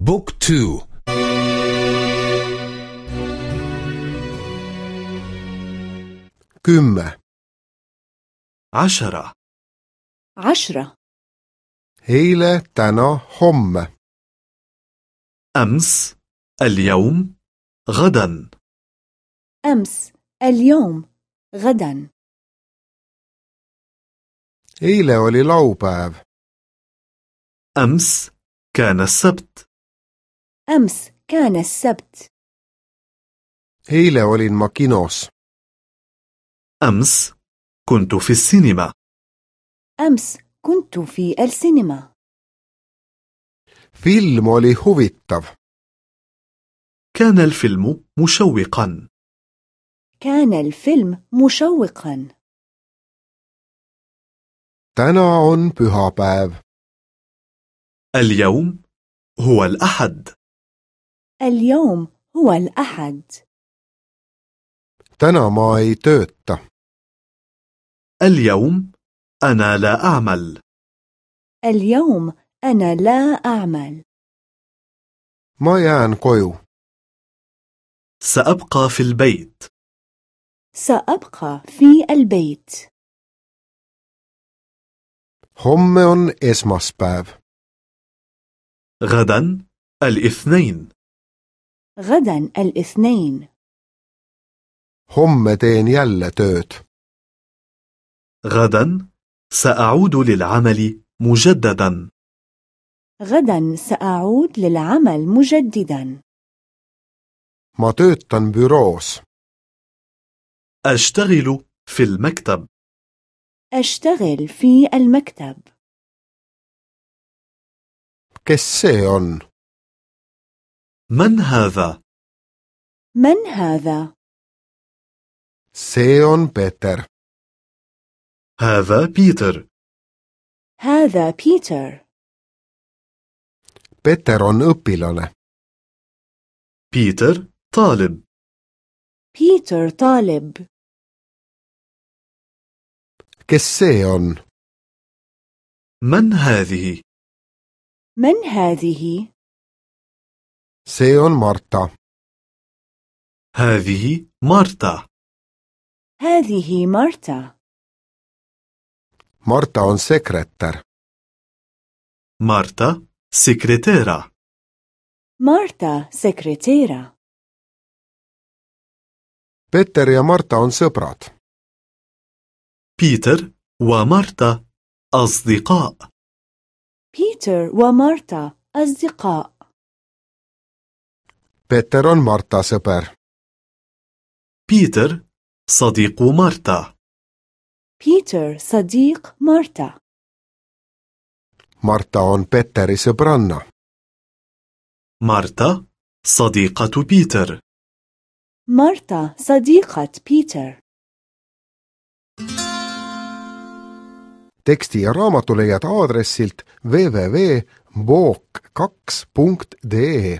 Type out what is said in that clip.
بوك تو. kümme عشرة. عشرة. eile täna homme أمس اليوم غدا. أمس اليوم غدا. oli laupäev أمس كان السبت. أمس كان السبت. Eile olin ma kinos. أمس كنت في السينما. أمس كنت في السينما. Film oli huvitav كان الفيلم مشوقا. كان الفيلم مشوقا. Täna on pühapäev. اليوم هو الأحد. اليوم هو الأحد. täna ma ei tööta اليوم أنا لا أعمل. اليوم أنا لا أعمل. ma jään koju سأبقى في البيت. سأبقى في البيت. homme on esmaspäev غدا الاثنين. غدا الاثنين. homme teen jälle tööd غدا سأعود للعمل مجددا. غدا سأعود للعمل مجددا. ma töötan büroos أشتغل في المكتب. أشتغل في المكتب. kes see on من هذا؟ من هذا؟ on Peter هذا بيتر هذا بيتر Peter on بيتر طالب بيتر طالب on من هذه؟ من هذه؟ See on Marta. هذه مارتا. هذه مارتا. Marta on sekretär مارتا سكرتيرة مارتا سكرتيرة Peter ja Marta on sõbrad. بيتر ومارتا أصدقاء. بيتر ومارتا أصدقاء. Peter on Marta sõber بيتر صديق مارتا بيتر صديق مارتا Marta on Peteri sõbranna مارتا صديقة بيتر مارتا صديقة بيتر teksti ja raamatu leiad aadressilt www.book2.de